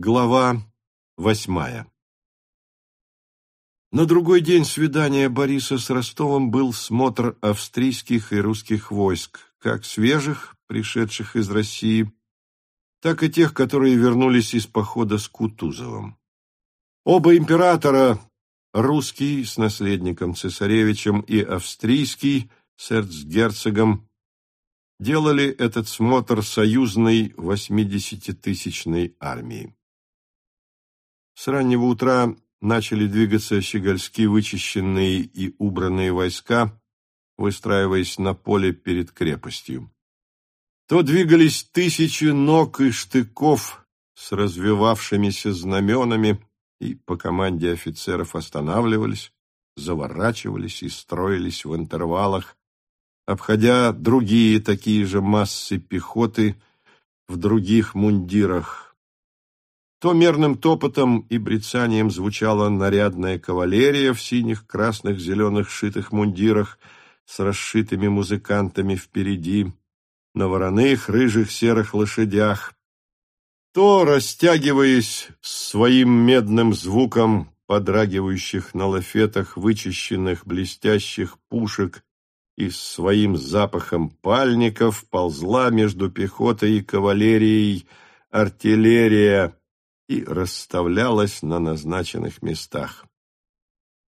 Глава восьмая На другой день свидания Бориса с Ростовым был смотр австрийских и русских войск, как свежих, пришедших из России, так и тех, которые вернулись из похода с Кутузовым. Оба императора, русский с наследником цесаревичем и австрийский с эрцгерцогом, делали этот смотр союзной восьмидесятитысячной армии. С раннего утра начали двигаться щегольски вычищенные и убранные войска, выстраиваясь на поле перед крепостью. То двигались тысячи ног и штыков с развивавшимися знаменами, и по команде офицеров останавливались, заворачивались и строились в интервалах, обходя другие такие же массы пехоты в других мундирах, то мерным топотом и брецанием звучала нарядная кавалерия в синих, красных, зеленых шитых мундирах с расшитыми музыкантами впереди, на вороных, рыжих, серых лошадях, то, растягиваясь своим медным звуком подрагивающих на лафетах вычищенных блестящих пушек и своим запахом пальников ползла между пехотой и кавалерией артиллерия, и расставлялась на назначенных местах.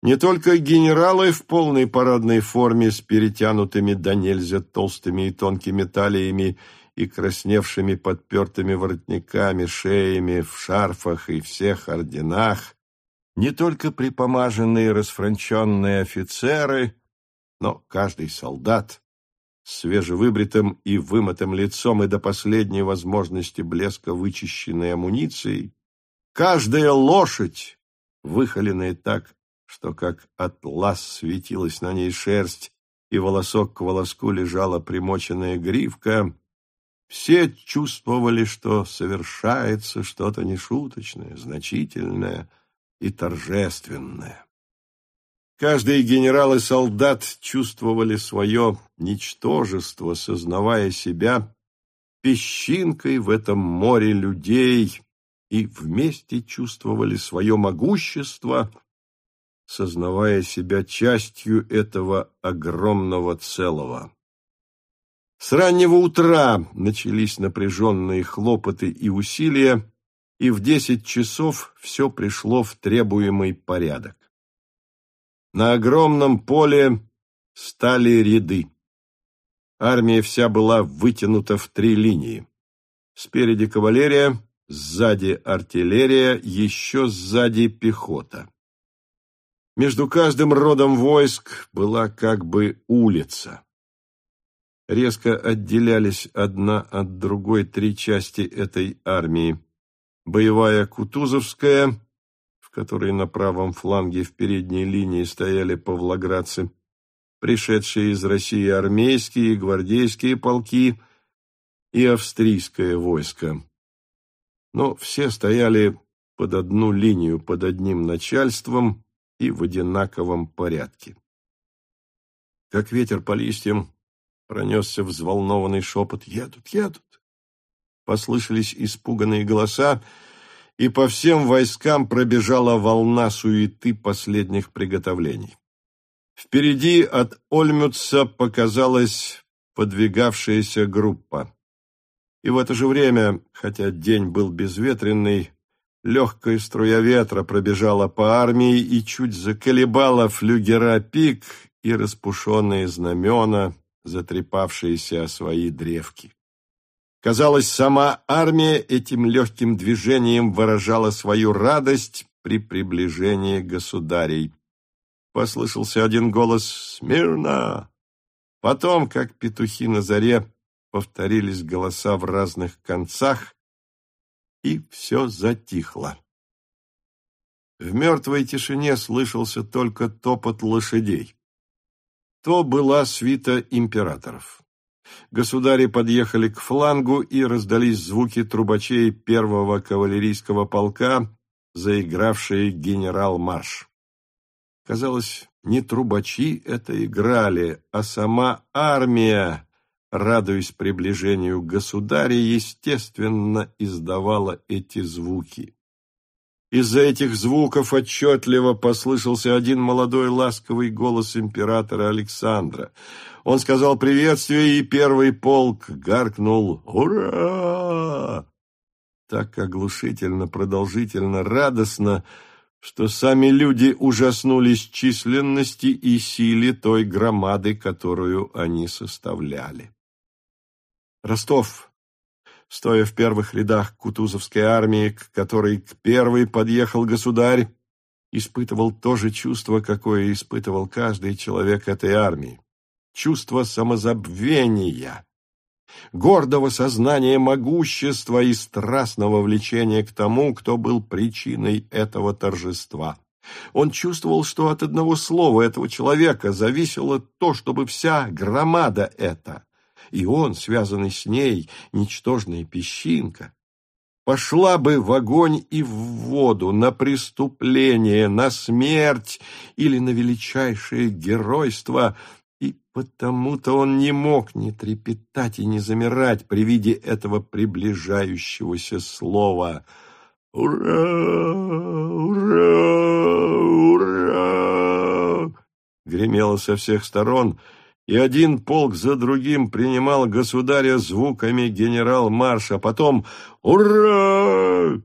Не только генералы в полной парадной форме с перетянутыми до нельзя толстыми и тонкими талиями и красневшими подпертыми воротниками, шеями, в шарфах и всех орденах, не только припомаженные расфранченные офицеры, но каждый солдат с свежевыбритым и вымытым лицом и до последней возможности блеска вычищенной амуницией, Каждая лошадь, выхоленная так, что как атлас светилась на ней шерсть, и волосок к волоску лежала примоченная гривка, все чувствовали, что совершается что-то нешуточное, значительное и торжественное. Каждый генерал и солдат чувствовали свое ничтожество, сознавая себя песчинкой в этом море людей, и вместе чувствовали свое могущество, сознавая себя частью этого огромного целого. С раннего утра начались напряженные хлопоты и усилия, и в десять часов все пришло в требуемый порядок. На огромном поле стали ряды. Армия вся была вытянута в три линии. Спереди кавалерия, Сзади артиллерия, еще сзади пехота. Между каждым родом войск была как бы улица. Резко отделялись одна от другой три части этой армии. Боевая Кутузовская, в которой на правом фланге в передней линии стояли павлоградцы, пришедшие из России армейские и гвардейские полки и австрийское войско но все стояли под одну линию, под одним начальством и в одинаковом порядке. Как ветер по листьям пронесся взволнованный шепот «Едут, едут!» Послышались испуганные голоса, и по всем войскам пробежала волна суеты последних приготовлений. Впереди от Ольмюца показалась подвигавшаяся группа. И в это же время, хотя день был безветренный, легкая струя ветра пробежала по армии и чуть заколебала флюгера пик и распушенные знамена, затрепавшиеся о свои древки. Казалось, сама армия этим легким движением выражала свою радость при приближении государей. Послышался один голос «Смирно!». Потом, как петухи на заре, повторились голоса в разных концах, и все затихло. В мертвой тишине слышался только топот лошадей. То была свита императоров. Государи подъехали к флангу, и раздались звуки трубачей первого кавалерийского полка, заигравшие генерал-марш. Казалось, не трубачи это играли, а сама армия радуясь приближению государя, естественно издавала эти звуки. Из-за этих звуков отчетливо послышался один молодой ласковый голос императора Александра. Он сказал приветствие, и первый полк гаркнул «Ура!» Так оглушительно, продолжительно, радостно, что сами люди ужаснулись численности и силе той громады, которую они составляли. Ростов, стоя в первых рядах Кутузовской армии, к которой к первой подъехал государь, испытывал то же чувство, какое испытывал каждый человек этой армии. Чувство самозабвения, гордого сознания могущества и страстного влечения к тому, кто был причиной этого торжества. Он чувствовал, что от одного слова этого человека зависело то, чтобы вся громада эта, и он, связанный с ней, ничтожная песчинка, пошла бы в огонь и в воду, на преступление, на смерть или на величайшее геройство, и потому-то он не мог не трепетать и не замирать при виде этого приближающегося слова «Ура! Ура! Ура!» гремело со всех сторон — и один полк за другим принимал государя звуками генерал-марша, потом «Ура!»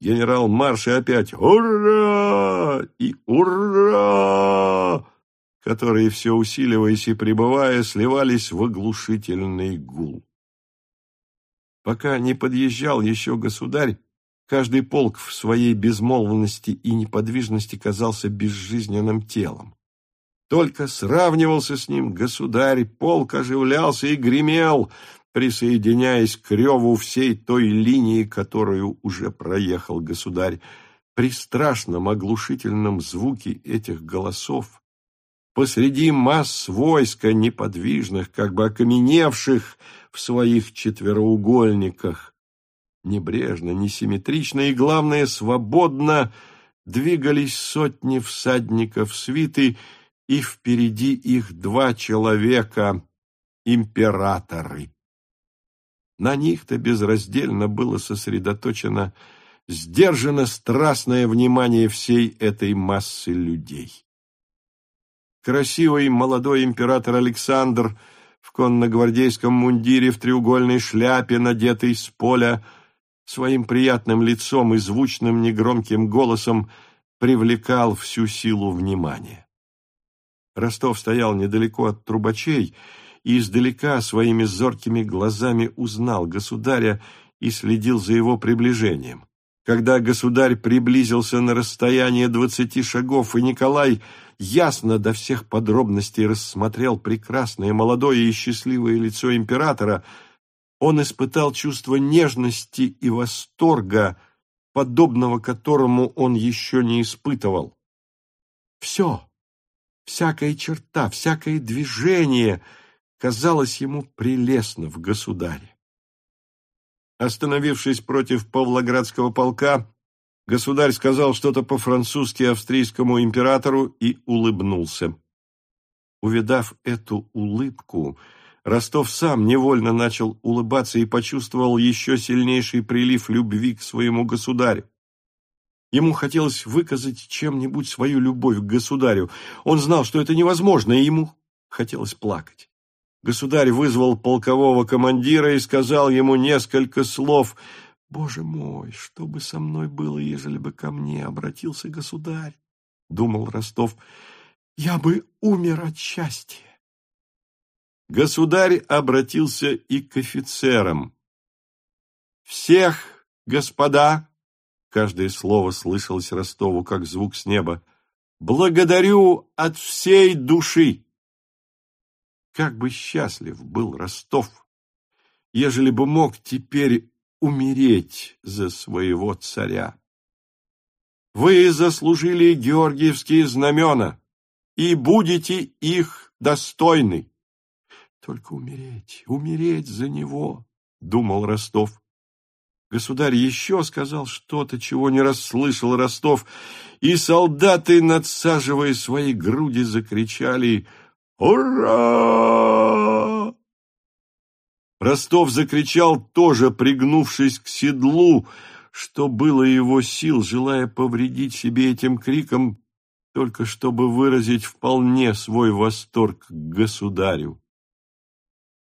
Генерал-марш и опять «Ура!» и «Ура!», которые, все усиливаясь и пребывая, сливались в оглушительный гул. Пока не подъезжал еще государь, каждый полк в своей безмолвности и неподвижности казался безжизненным телом. Только сравнивался с ним государь, полк оживлялся и гремел, присоединяясь к реву всей той линии, которую уже проехал государь. При страшном оглушительном звуке этих голосов посреди масс войска, неподвижных, как бы окаменевших в своих четвероугольниках, небрежно, несимметрично и, главное, свободно двигались сотни всадников свиты, и впереди их два человека, императоры. На них-то безраздельно было сосредоточено сдержано страстное внимание всей этой массы людей. Красивый молодой император Александр в конногвардейском мундире в треугольной шляпе, надетой с поля, своим приятным лицом и звучным негромким голосом привлекал всю силу внимания. Ростов стоял недалеко от трубачей и издалека своими зоркими глазами узнал государя и следил за его приближением. Когда государь приблизился на расстояние двадцати шагов, и Николай ясно до всех подробностей рассмотрел прекрасное, молодое и счастливое лицо императора, он испытал чувство нежности и восторга, подобного которому он еще не испытывал. Все, Всякая черта, всякое движение казалось ему прелестно в государе. Остановившись против Павлоградского полка, государь сказал что-то по-французски австрийскому императору и улыбнулся. Увидав эту улыбку, Ростов сам невольно начал улыбаться и почувствовал еще сильнейший прилив любви к своему государю. Ему хотелось выказать чем-нибудь свою любовь к государю. Он знал, что это невозможно, и ему хотелось плакать. Государь вызвал полкового командира и сказал ему несколько слов. «Боже мой, что бы со мной было, ежели бы ко мне обратился государь?» — думал Ростов. «Я бы умер от счастья». Государь обратился и к офицерам. «Всех, господа!» Каждое слово слышалось Ростову, как звук с неба. «Благодарю от всей души!» Как бы счастлив был Ростов, ежели бы мог теперь умереть за своего царя. Вы заслужили георгиевские знамена и будете их достойны. Только умереть, умереть за него, — думал Ростов. Государь еще сказал что-то, чего не расслышал Ростов, и солдаты, надсаживая свои груди, закричали «Ура!». Ростов закричал тоже, пригнувшись к седлу, что было его сил, желая повредить себе этим криком, только чтобы выразить вполне свой восторг государю.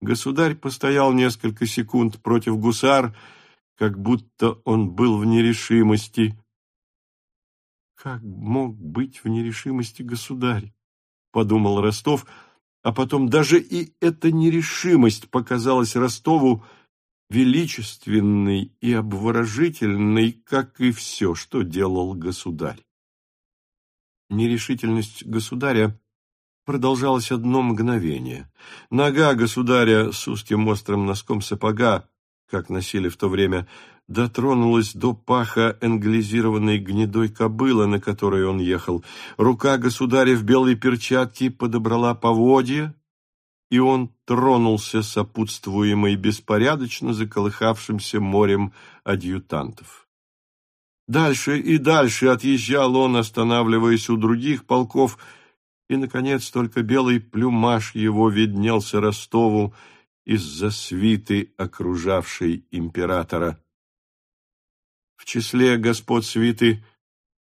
Государь постоял несколько секунд против гусар, как будто он был в нерешимости. «Как мог быть в нерешимости государь?» — подумал Ростов, а потом даже и эта нерешимость показалась Ростову величественной и обворожительной, как и все, что делал государь. Нерешительность государя продолжалась одно мгновение. Нога государя с узким острым носком сапога, как носили в то время, дотронулась до паха англизированной гнедой кобылы, на которой он ехал. Рука государя в белой перчатке подобрала поводья, и он тронулся, сопутствуемый беспорядочно заколыхавшимся морем адъютантов. Дальше и дальше отъезжал он, останавливаясь у других полков, и, наконец, только белый плюмаж его виднелся Ростову из-за свиты, окружавшей императора. В числе господ свиты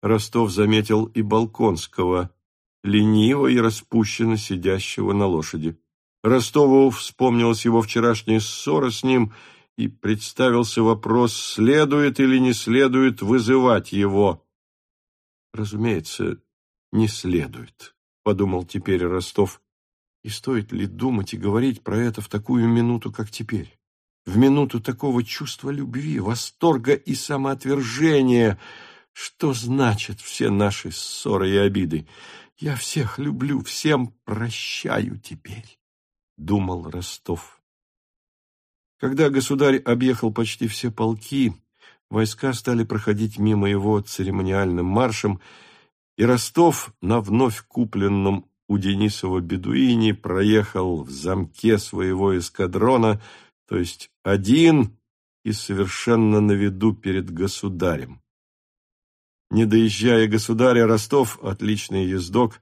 Ростов заметил и Балконского, лениво и распущенно сидящего на лошади. Ростову вспомнилась его вчерашняя ссора с ним, и представился вопрос, следует или не следует вызывать его. Разумеется, не следует, подумал теперь Ростов. И стоит ли думать и говорить про это в такую минуту, как теперь? В минуту такого чувства любви, восторга и самоотвержения, что значит все наши ссоры и обиды? Я всех люблю, всем прощаю теперь. — думал Ростов. Когда государь объехал почти все полки, войска стали проходить мимо его церемониальным маршем, и Ростов на вновь купленном у Денисова бедуине проехал в замке своего эскадрона, то есть один и совершенно на виду перед государем. Не доезжая государя, Ростов, отличный ездок,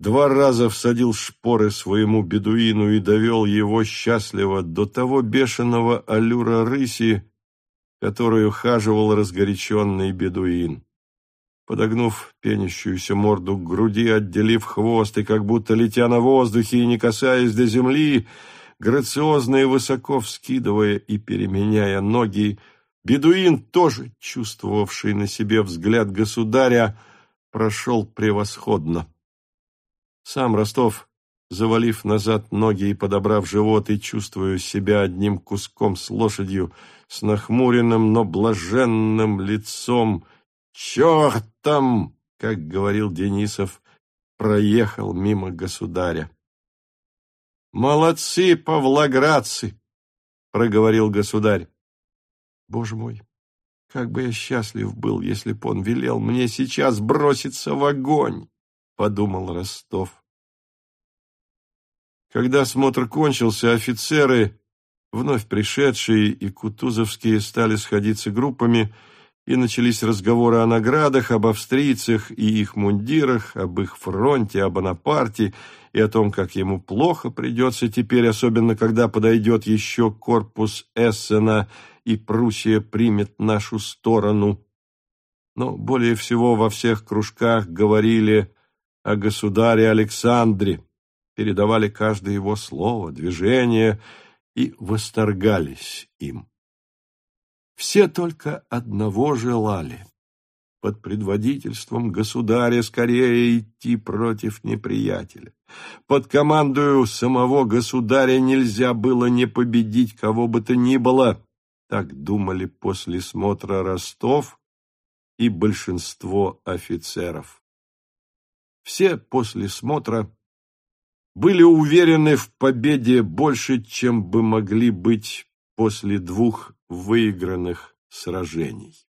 два раза всадил шпоры своему бедуину и довел его счастливо до того бешеного аллюра рыси, которую хаживал разгоряченный бедуин. Подогнув пенящуюся морду к груди, отделив хвост и как будто летя на воздухе и не касаясь до земли, грациозно и высоко вскидывая и переменяя ноги, бедуин, тоже чувствовавший на себе взгляд государя, прошел превосходно. Сам Ростов, завалив назад ноги и подобрав живот, и чувствуя себя одним куском с лошадью, с нахмуренным, но блаженным лицом, «Чертом!» — как говорил Денисов, проехал мимо государя. «Молодцы, павлоградцы!» — проговорил государь. «Боже мой, как бы я счастлив был, если б он велел мне сейчас броситься в огонь!» — подумал Ростов. Когда смотр кончился, офицеры, вновь пришедшие и кутузовские, стали сходиться группами, и начались разговоры о наградах, об австрийцах и их мундирах, об их фронте, о Бонапарте и о том, как ему плохо придется теперь, особенно когда подойдет еще корпус Эссена и Пруссия примет нашу сторону. Но более всего во всех кружках говорили о государе Александре, передавали каждое его слово, движение и восторгались им. Все только одного желали — под предводительством государя скорее идти против неприятеля. Под командою самого государя нельзя было не победить кого бы то ни было, так думали после смотра Ростов и большинство офицеров. Все после смотра были уверены в победе больше, чем бы могли быть после двух выигранных сражений.